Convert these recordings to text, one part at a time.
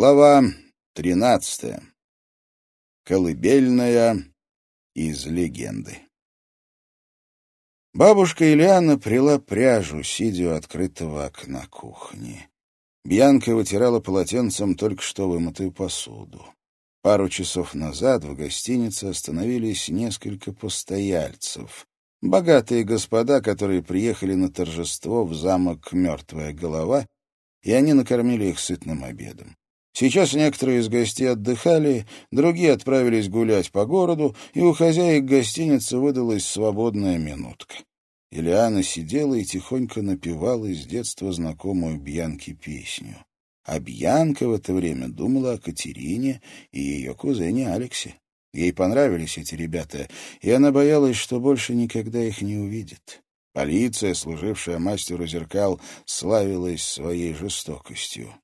Глава тринадцатая. Колыбельная из легенды. Бабушка Ильяна прила пряжу, сидя у открытого окна кухни. Бьянка вытирала полотенцем только что вымытую посуду. Пару часов назад в гостинице остановились несколько постояльцев. Богатые господа, которые приехали на торжество в замок «Мертвая голова», и они накормили их сытным обедом. Сейчас некоторые из гостей отдыхали, другие отправились гулять по городу, и у хозяек гостиницы выдалась свободная минутка. Ильяна сидела и тихонько напевала из детства знакомую Бьянке песню. А Бьянка в это время думала о Катерине и ее кузене Алексе. Ей понравились эти ребята, и она боялась, что больше никогда их не увидит. Полиция, служившая мастеру зеркал, славилась своей жестокостью.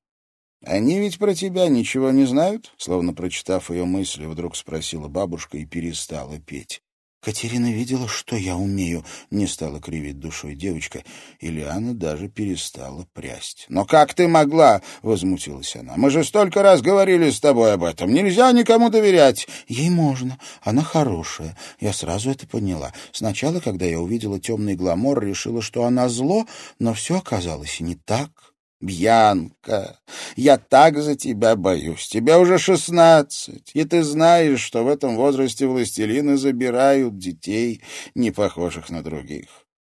«Они ведь про тебя ничего не знают?» Словно прочитав ее мысли, вдруг спросила бабушка и перестала петь. Катерина видела, что я умею, не стала кривить душой девочка, и Лиана даже перестала прясть. «Но как ты могла?» — возмутилась она. «Мы же столько раз говорили с тобой об этом. Нельзя никому доверять». «Ей можно. Она хорошая. Я сразу это поняла. Сначала, когда я увидела темный гламор, решила, что она зло, но все оказалось не так». Бьянка, я так за тебя боюсь. Тебе уже шестнадцать, и ты знаешь, что в этом возрасте властелины забирают детей, не похожих на других.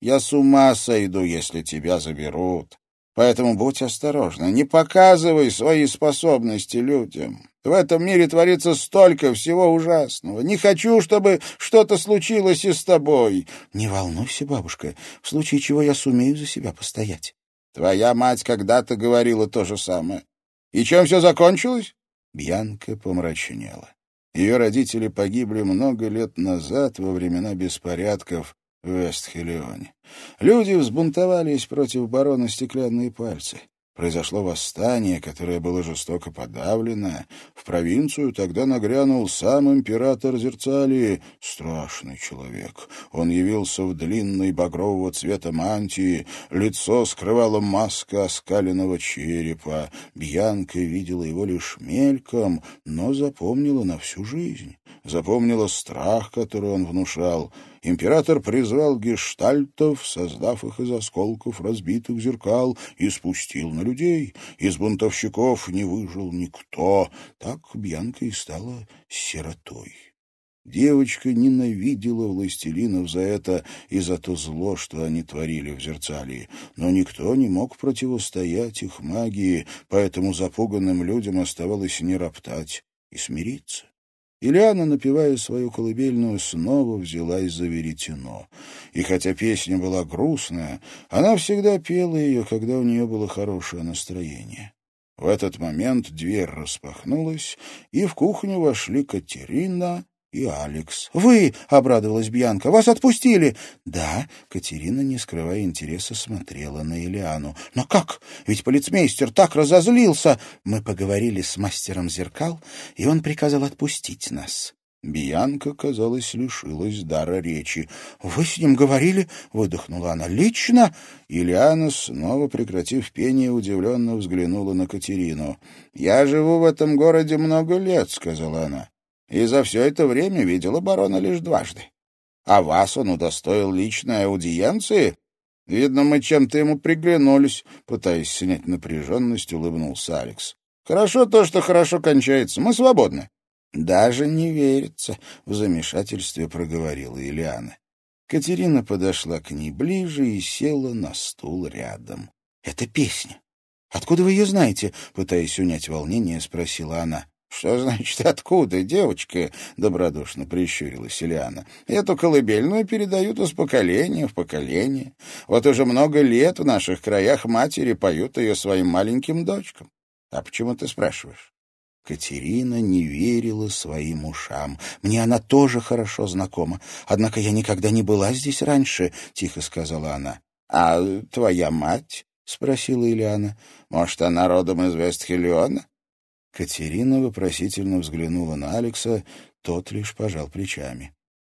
Я с ума сойду, если тебя заберут. Поэтому будь осторожна, не показывай свои способности людям. В этом мире творится столько всего ужасного. Не хочу, чтобы что-то случилось и с тобой. Не волнуйся, бабушка, в случае чего я сумею за себя постоять. Твоя мать когда-то говорила то же самое. И чем все закончилось? Бьянка помрачнела. Ее родители погибли много лет назад во времена беспорядков в Вестхелионе. Люди взбунтовались против барона «Стеклянные пальцы». Произошло восстание, которое было жестоко подавлено. В провинцию тогда нагрянул сам император Зерцалии, страшный человек. Он явился в длинной багрового цвета мантии, лицо скрывала маска оскаленного черепа. Бьянка видела его лишь мельком, но запомнила на всю жизнь. Запомнила страх, который он внушал. Император призвал гештальтов, создав их из осколков разбитых зеркал, и спустил на людей. Из бунтовщиков не выжил никто. Так Бьянка и стала сиротой. Девочка ненавидела властелинов за это и за то зло, что они творили в Зерцалии. Но никто не мог противостоять их магии, поэтому запуганным людям оставалось не роптать и смириться. Ильяна, напевая свою колыбельную, снова взялась за веретено. И хотя песня была грустная, она всегда пела ее, когда у нее было хорошее настроение. В этот момент дверь распахнулась, и в кухню вошли Катерина и Алекс. «Вы!» — обрадовалась Бьянка. «Вас отпустили!» «Да», — Катерина, не скрывая интереса, смотрела на Ильяну. «Но как? Ведь полицмейстер так разозлился!» Мы поговорили с мастером зеркал, и он приказал отпустить нас. Бьянка, казалось, лишилась дара речи. «Вы с ним говорили?» — выдохнула она. «Лично?» Ильяна, снова прекратив пение, удивленно взглянула на Катерину. «Я живу в этом городе много лет», — сказала она и за все это время видела барона лишь дважды. А вас он удостоил личной аудиенции? Видно, мы чем-то ему приглянулись, пытаясь снять напряженность, улыбнулся Алекс. Хорошо то, что хорошо кончается. Мы свободны. Даже не верится, в замешательстве проговорила Ильяна. Катерина подошла к ней ближе и села на стул рядом. Это песня. Откуда вы ее знаете? Пытаясь унять волнение, спросила она. «Что значит откуда, девочка?» — добродушно прищурилась Ильяна. «Эту колыбельную передают из поколения в поколение. Вот уже много лет в наших краях матери поют ее своим маленьким дочкам. А почему ты спрашиваешь?» Катерина не верила своим ушам. «Мне она тоже хорошо знакома. Однако я никогда не была здесь раньше», — тихо сказала она. «А твоя мать?» — спросила Ильяна. «Может, она родом из Вестхелиона?» Катерина вопросительно взглянула на Алекса, тот лишь пожал плечами.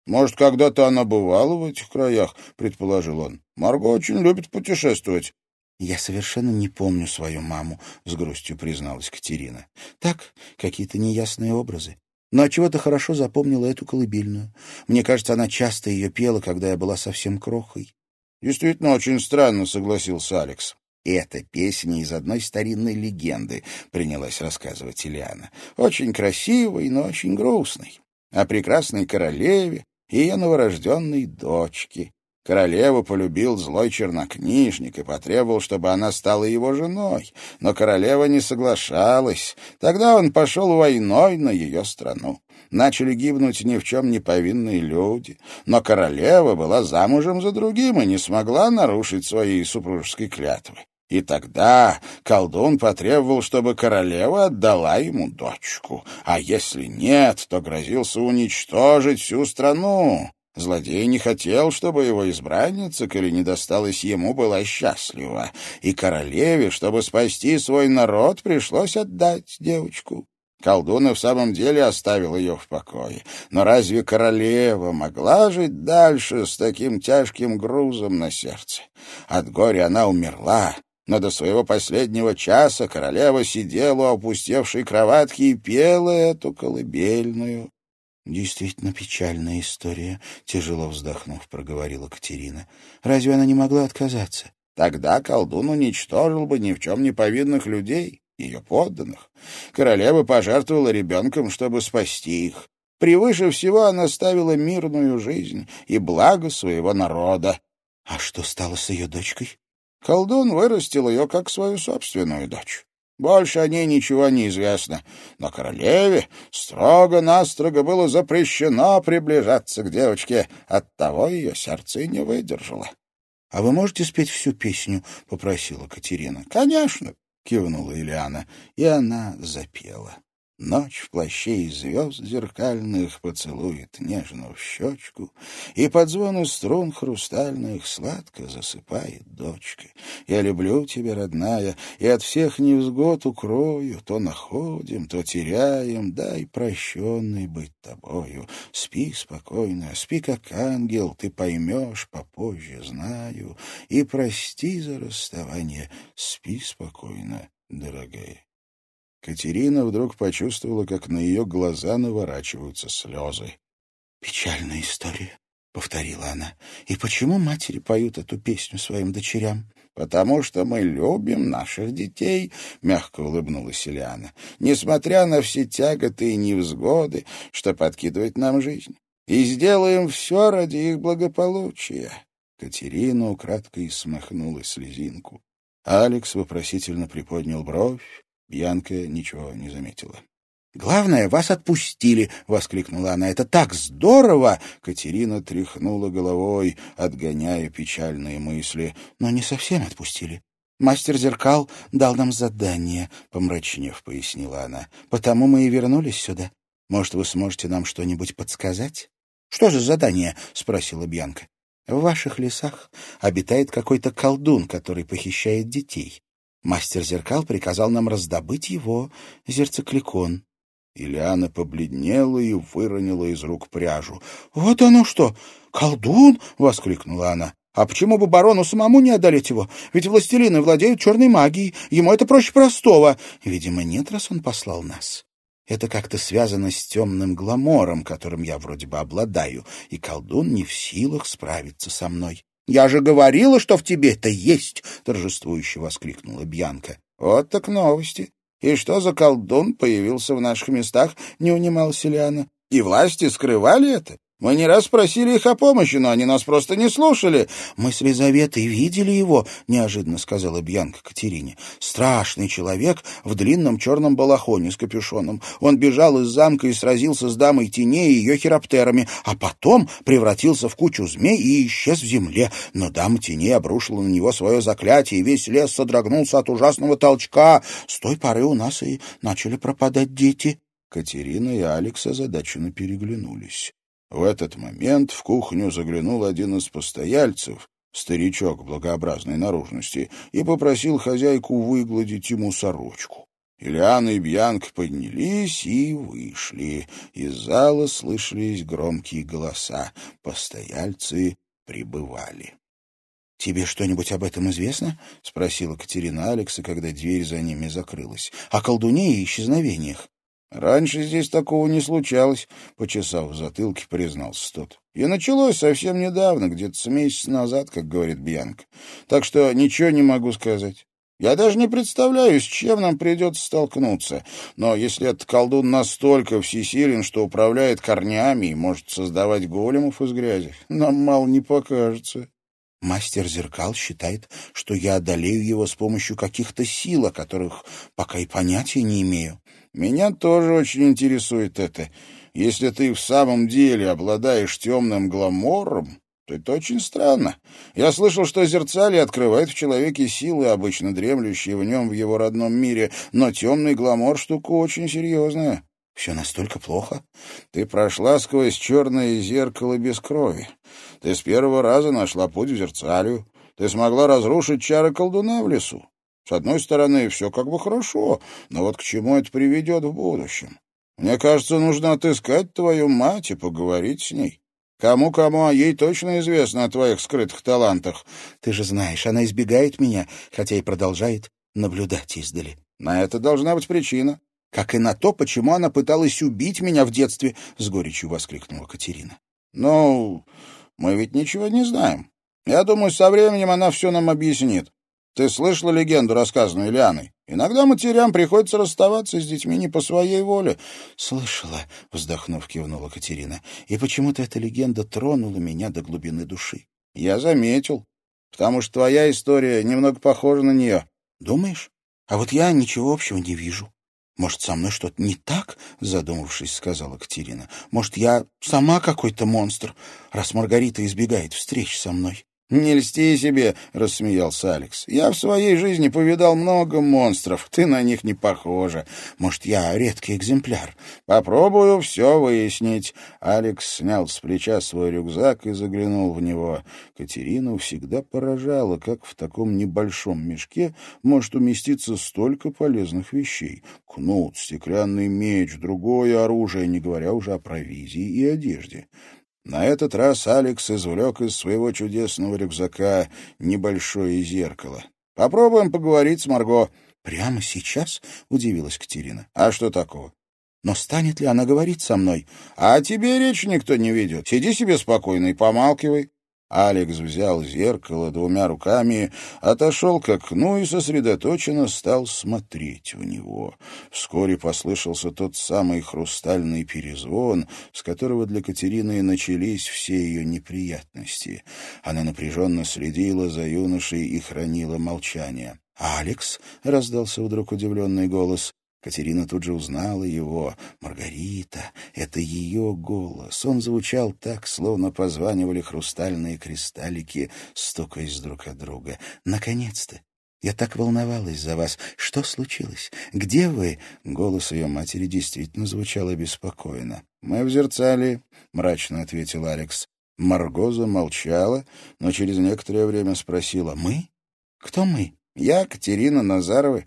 «Может, когда-то она бывала в этих краях?» — предположил он. «Марго очень любит путешествовать». «Я совершенно не помню свою маму», — с грустью призналась Катерина. «Так, какие-то неясные образы. Но отчего-то хорошо запомнила эту колыбельную. Мне кажется, она часто ее пела, когда я была совсем крохой». «Действительно очень странно», — согласился Алекс. «Это песня из одной старинной легенды», — принялась рассказывать Ильяна. «Очень красивой, но очень грустной. О прекрасной королеве и ее новорожденной дочке. Королеву полюбил злой чернокнижник и потребовал, чтобы она стала его женой. Но королева не соглашалась. Тогда он пошел войной на ее страну. Начали гибнуть ни в чем не повинные люди. Но королева была замужем за другим и не смогла нарушить своей супружеской клятвы. И тогда колдун потребовал, чтобы королева отдала ему дочку, а если нет, то грозился уничтожить всю страну. Злодей не хотел, чтобы его избранница, коли не досталась ему, была счастлива, и королеве, чтобы спасти свой народ, пришлось отдать девочку. Колдун и в самом деле оставил ее в покое. Но разве королева могла жить дальше с таким тяжким грузом на сердце? От горя она умерла, но до своего последнего часа королева сидела у опустевшей кроватки и пела эту колыбельную. «Действительно печальная история», — тяжело вздохнув, проговорила Катерина. «Разве она не могла отказаться?» «Тогда колдун уничтожил бы ни в чем не повинных людей, ее подданных. Королева пожертвовала ребенком, чтобы спасти их. Превыше всего она ставила мирную жизнь и благо своего народа. А что стало с ее дочкой? Колдун вырастил ее как свою собственную дочь. Больше о ней ничего не известно. Но королеве строго-настрого было запрещено приближаться к девочке. Оттого ее сердце и не выдержало. — А вы можете спеть всю песню? — попросила Катерина. — Конечно, — кивнула Ильяна, и она запела. Ночь в плаще из звезд зеркальных поцелует нежно в щечку, И под звону струн хрустальных сладко засыпает дочка. Я люблю тебя, родная, и от всех невзгод укрою, То находим, то теряем, дай прощенный быть тобою. Спи спокойно, спи как ангел, ты поймешь попозже, знаю, И прости за расставание, спи спокойно, дорогая. Катерина вдруг почувствовала, как на ее глаза наворачиваются слезы. «Печальная история», — повторила она. «И почему матери поют эту песню своим дочерям?» «Потому что мы любим наших детей», — мягко улыбнулась Ильяна, «несмотря на все тяготы и невзгоды, что подкидывает нам жизнь. И сделаем все ради их благополучия». Катерина украдкой смахнула слезинку. Алекс вопросительно приподнял бровь, Бьянка ничего не заметила. «Главное, вас отпустили!» — воскликнула она. «Это так здорово!» — Катерина тряхнула головой, отгоняя печальные мысли. «Но не совсем отпустили. Мастер зеркал дал нам задание», — помрачнев пояснила она. «Потому мы и вернулись сюда. Может, вы сможете нам что-нибудь подсказать?» «Что за задание?» — спросила Бьянка. «В ваших лесах обитает какой-то колдун, который похищает детей. Мастер зеркал приказал нам раздобыть его зерцекликон. Ильяна побледнела и выронила из рук пряжу. — Вот оно что! Колдун! — воскликнула она. — А почему бы барону самому не одолеть его? Ведь властелины владеют черной магией. Ему это проще простого. Видимо, нет, раз он послал нас. Это как-то связано с темным гламором, которым я вроде бы обладаю, и колдун не в силах справиться со мной. «Я же говорила, что в тебе это есть!» — торжествующе воскликнула Бьянка. «Вот так новости! И что за колдун появился в наших местах?» — не унимался Селиана. «И власти скрывали это? Мы не раз просили их о помощи, но они нас просто не слушали. Мы с Лизаветой видели его, неожиданно сказала Бьянка Катерине. Страшный человек в длинном черном балахоне с капюшоном. Он бежал из замка и сразился с дамой теней и ее хироптерами, а потом превратился в кучу змей и исчез в земле. Но дама теней обрушила на него свое заклятие, и весь лес содрогнулся от ужасного толчка. С той поры у нас и начали пропадать дети. Катерина и Алекс озадаченно переглянулись. В этот момент в кухню заглянул один из постояльцев, старичок благообразной наружности, и попросил хозяйку выгладить ему сорочку. Ильяна и Бьянка поднялись и вышли. Из зала слышались громкие голоса. Постояльцы прибывали. «Тебе что-нибудь об этом известно?» — спросила Катерина Алекса, когда дверь за ними закрылась. «О колдуне и исчезновениях». «Раньше здесь такого не случалось», — почесав в затылке, признался тот. «И началось совсем недавно, где-то с месяц назад, как говорит Бьянка. Так что ничего не могу сказать. Я даже не представляю, с чем нам придется столкнуться. Но если этот колдун настолько всесилен, что управляет корнями и может создавать големов из грязи, нам мало не покажется». Мастер зеркал считает, что я одолею его с помощью каких-то сил, о которых пока и понятия не имею. Меня тоже очень интересует это. Если ты в самом деле обладаешь темным гламором, то это очень странно. Я слышал, что зерцали открывает в человеке силы, обычно дремлющие в нем в его родном мире, но темный гламор — штука очень серьезная. Все настолько плохо. Ты прошла сквозь черное зеркало без крови. Ты с первого раза нашла путь в зерцалию. Ты смогла разрушить чары колдуна в лесу. С одной стороны, все как бы хорошо, но вот к чему это приведет в будущем? Мне кажется, нужно отыскать твою мать и поговорить с ней. Кому-кому, а ей точно известно о твоих скрытых талантах. Ты же знаешь, она избегает меня, хотя и продолжает наблюдать издали. На это должна быть причина как и на то, почему она пыталась убить меня в детстве, — с горечью воскликнула Катерина. — Ну, мы ведь ничего не знаем. Я думаю, со временем она все нам объяснит. Ты слышала легенду, рассказанную Ильяной? Иногда матерям приходится расставаться с детьми не по своей воле. — Слышала, — вздохнув, кивнула Катерина. — И почему-то эта легенда тронула меня до глубины души. — Я заметил. Потому что твоя история немного похожа на нее. — Думаешь? А вот я ничего общего не вижу. «Может, со мной что-то не так?» — задумавшись, сказала Катерина. «Может, я сама какой-то монстр, раз Маргарита избегает встреч со мной?» «Не льсти себе», — рассмеялся Алекс. «Я в своей жизни повидал много монстров. Ты на них не похожа. Может, я редкий экземпляр?» «Попробую все выяснить». Алекс снял с плеча свой рюкзак и заглянул в него. Катерину всегда поражало, как в таком небольшом мешке может уместиться столько полезных вещей. Кнут, стеклянный меч, другое оружие, не говоря уже о провизии и одежде. На этот раз Алекс извлек из своего чудесного рюкзака небольшое зеркало. «Попробуем поговорить с Марго». «Прямо сейчас?» — удивилась Катерина. «А что такого?» «Но станет ли она говорить со мной?» «А тебе речь никто не ведет. Сиди себе спокойно и помалкивай». Алекс взял зеркало двумя руками, отошел к окну и сосредоточенно стал смотреть в него. Вскоре послышался тот самый хрустальный перезвон, с которого для Катерины начались все ее неприятности. Она напряженно следила за юношей и хранила молчание. «Алекс!» — раздался вдруг удивленный голос. Катерина тут же узнала его. Маргарита — это ее голос. Он звучал так, словно позванивали хрустальные кристаллики, стукаясь друг от друга. «Наконец-то! Я так волновалась за вас. Что случилось? Где вы?» Голос ее матери действительно звучал обеспокоенно. «Мы в зерцале», — мрачно ответил Алекс. Маргоза молчала, но через некоторое время спросила. «Мы? Кто мы?» «Я, Катерина Назарова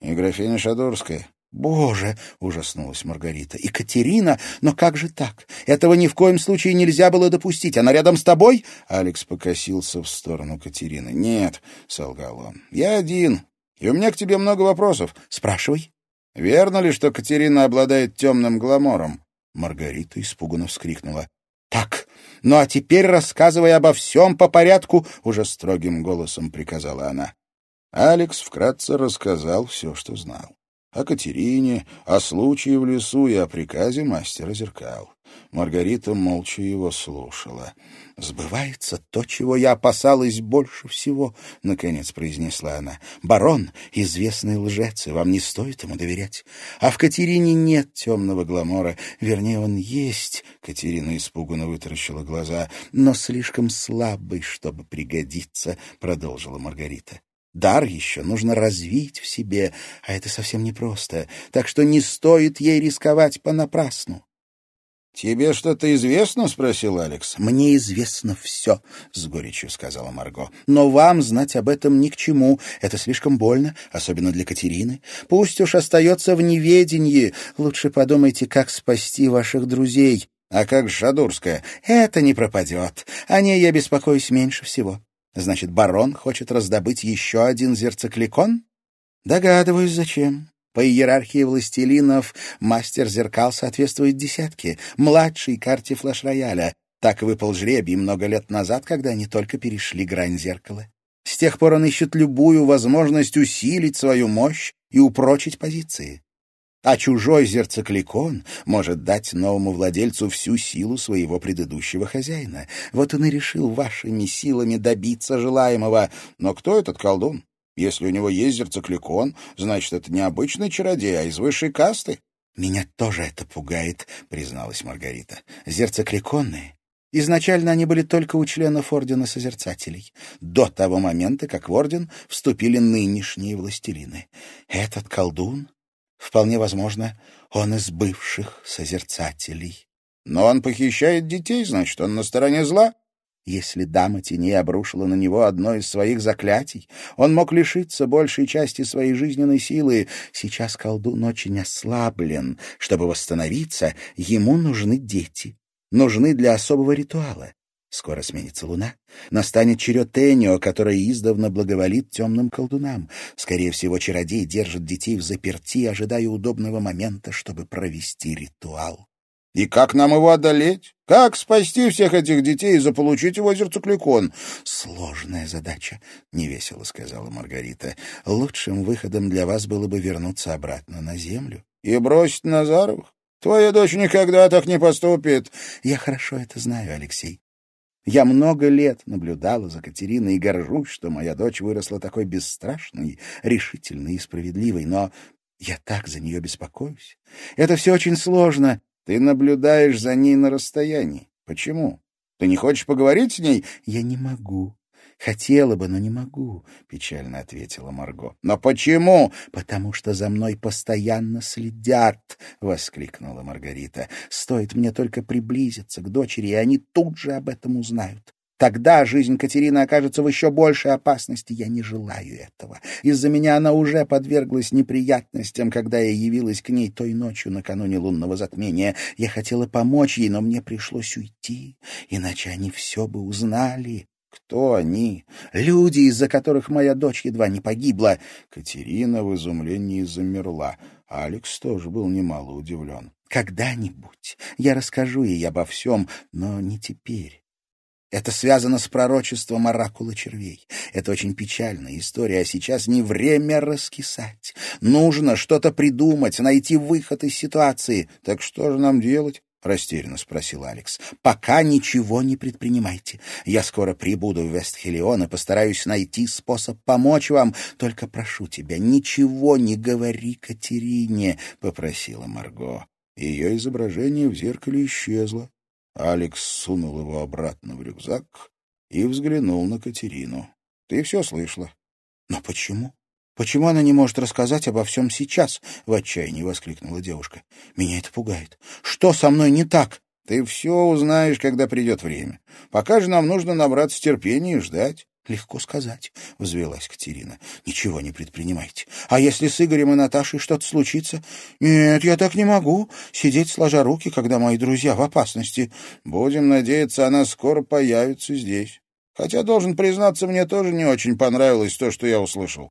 и графиня Шадурская. «Боже!» — ужаснулась Маргарита. «Екатерина? Но как же так? Этого ни в коем случае нельзя было допустить. Она рядом с тобой?» Алекс покосился в сторону Катерины. «Нет», — солгал он, — «я один, и у меня к тебе много вопросов». «Спрашивай». «Верно ли, что Катерина обладает темным гламором?» Маргарита испуганно вскрикнула. «Так, ну а теперь рассказывай обо всем по порядку», — уже строгим голосом приказала она. Алекс вкратце рассказал все, что знал. О Катерине, о случае в лесу и о приказе мастера зеркал. Маргарита молча его слушала. «Сбывается то, чего я опасалась больше всего», — наконец произнесла она. «Барон — известный лжец, и вам не стоит ему доверять. А в Катерине нет темного гламора. Вернее, он есть». Катерина испуганно вытаращила глаза. «Но слишком слабый, чтобы пригодиться», — продолжила Маргарита. Дар еще нужно развить в себе, а это совсем непросто, так что не стоит ей рисковать понапрасну. «Тебе что-то известно?» — спросил Алекс. «Мне известно все», — с горечью сказала Марго. «Но вам знать об этом ни к чему. Это слишком больно, особенно для Катерины. Пусть уж остается в неведении. Лучше подумайте, как спасти ваших друзей». «А как Шадурская?» «Это не пропадет. О ней я беспокоюсь меньше всего. Значит, барон хочет раздобыть еще один зерцекликон? Догадываюсь, зачем. По иерархии властелинов мастер зеркал соответствует десятке, младшей карте флеш-рояля. Так выпал жребий много лет назад, когда они только перешли грань зеркала. С тех пор он ищет любую возможность усилить свою мощь и упрочить позиции. А чужой зерцекликон может дать новому владельцу всю силу своего предыдущего хозяина. Вот он и решил вашими силами добиться желаемого. Но кто этот колдун? Если у него есть зерцекликон, значит, это не обычный чародей, а из высшей касты. — Меня тоже это пугает, — призналась Маргарита. — Зерцекликонные Изначально они были только у членов Ордена Созерцателей, до того момента, как в Орден вступили нынешние властелины. Этот колдун, вполне возможно, он из бывших Созерцателей. Но он похищает детей, значит, он на стороне зла. Если дама теней обрушила на него одно из своих заклятий, он мог лишиться большей части своей жизненной силы. Сейчас колдун очень ослаблен. Чтобы восстановиться, ему нужны дети нужны для особого ритуала. Скоро сменится луна. Настанет черед Энио, которая издавна благоволит темным колдунам. Скорее всего, чародей держит детей в заперти, ожидая удобного момента, чтобы провести ритуал. «И как нам его одолеть? Как спасти всех этих детей и заполучить его зерцукликон?» «Сложная задача», — невесело сказала Маргарита. «Лучшим выходом для вас было бы вернуться обратно на землю». «И бросить Назаровых? Твоя дочь никогда так не поступит. Я хорошо это знаю, Алексей. Я много лет наблюдала за Катериной и горжусь, что моя дочь выросла такой бесстрашной, решительной и справедливой, но я так за нее беспокоюсь. Это все очень сложно. Ты наблюдаешь за ней на расстоянии. Почему? Ты не хочешь поговорить с ней? Я не могу. «Хотела бы, но не могу», — печально ответила Марго. «Но почему?» «Потому что за мной постоянно следят», — воскликнула Маргарита. «Стоит мне только приблизиться к дочери, и они тут же об этом узнают. Тогда жизнь Катерины окажется в еще большей опасности. Я не желаю этого. Из-за меня она уже подверглась неприятностям, когда я явилась к ней той ночью накануне лунного затмения. Я хотела помочь ей, но мне пришлось уйти, иначе они все бы узнали. Кто они? Люди, из-за которых моя дочь едва не погибла. Катерина в изумлении замерла. Алекс тоже был немало удивлен. Когда-нибудь я расскажу ей обо всем, но не теперь. Это связано с пророчеством оракула червей. Это очень печальная история, а сейчас не время раскисать. Нужно что-то придумать, найти выход из ситуации. Так что же нам делать? — растерянно спросил Алекс. «Пока ничего не предпринимайте. Я скоро прибуду в Вестхелион и постараюсь найти способ помочь вам. Только прошу тебя, ничего не говори Катерине», — попросила Марго. Ее изображение в зеркале исчезло. Алекс сунул его обратно в рюкзак и взглянул на Катерину. «Ты все слышала». «Но почему?» «Почему она не может рассказать обо всем сейчас?» — в отчаянии воскликнула девушка. «Меня это пугает. Что со мной не так?» «Ты все узнаешь, когда придет время. Пока же нам нужно набраться терпения и ждать». «Легко сказать», — взвелась Катерина. «Ничего не предпринимайте. А если с Игорем и Наташей что-то случится? Нет, я так не могу. Сидеть сложа руки, когда мои друзья в опасности. Будем надеяться, она скоро появится здесь. Хотя, должен признаться, мне тоже не очень понравилось то, что я услышал.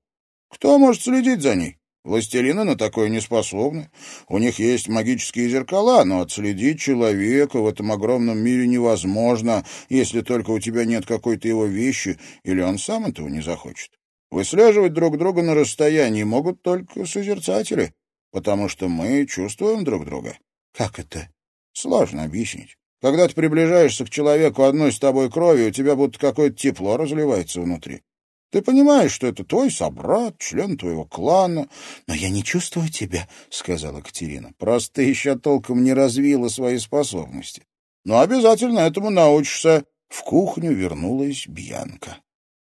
Кто может следить за ней? Властелины на такое не способны. У них есть магические зеркала, но отследить человека в этом огромном мире невозможно, если только у тебя нет какой-то его вещи, или он сам этого не захочет. Выслеживать друг друга на расстоянии могут только созерцатели, потому что мы чувствуем друг друга. Как это? Сложно объяснить. Когда ты приближаешься к человеку одной с тобой крови, у тебя будто какое-то тепло разливается внутри. Ты понимаешь, что это твой собрат, член твоего клана. — Но я не чувствую тебя, — сказала Катерина. — Просто еще толком не развила свои способности. Но обязательно этому научишься. В кухню вернулась Бьянка.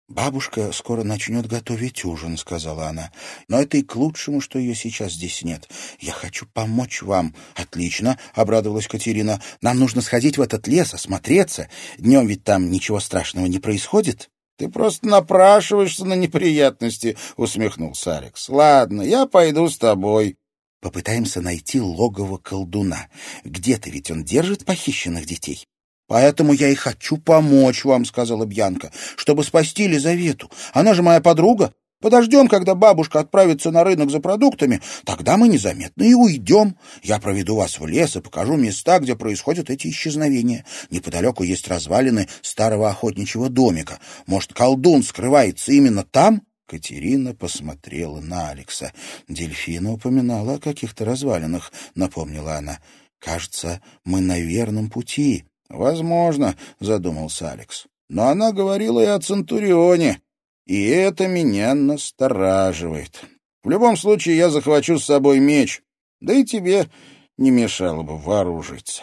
«Бабушка скоро начнет готовить ужин», — сказала она. «Но это и к лучшему, что ее сейчас здесь нет. Я хочу помочь вам». «Отлично», — обрадовалась Катерина. «Нам нужно сходить в этот лес, осмотреться. Днем ведь там ничего страшного не происходит». «Ты просто напрашиваешься на неприятности», — усмехнулся Алекс. «Ладно, я пойду с тобой». «Попытаемся найти логово колдуна. Где-то ведь он держит похищенных детей». «Поэтому я и хочу помочь вам», — сказала Бьянка, — «чтобы спасти Лизавету. Она же моя подруга. Подождем, когда бабушка отправится на рынок за продуктами, тогда мы незаметно и уйдем. Я проведу вас в лес и покажу места, где происходят эти исчезновения. Неподалеку есть развалины старого охотничьего домика. Может, колдун скрывается именно там?» Катерина посмотрела на Алекса. «Дельфина упоминала о каких-то развалинах», — напомнила она. «Кажется, мы на верном пути». «Возможно», — задумался Алекс. «Но она говорила и о Центурионе, и это меня настораживает. В любом случае я захвачу с собой меч, да и тебе не мешало бы вооружиться».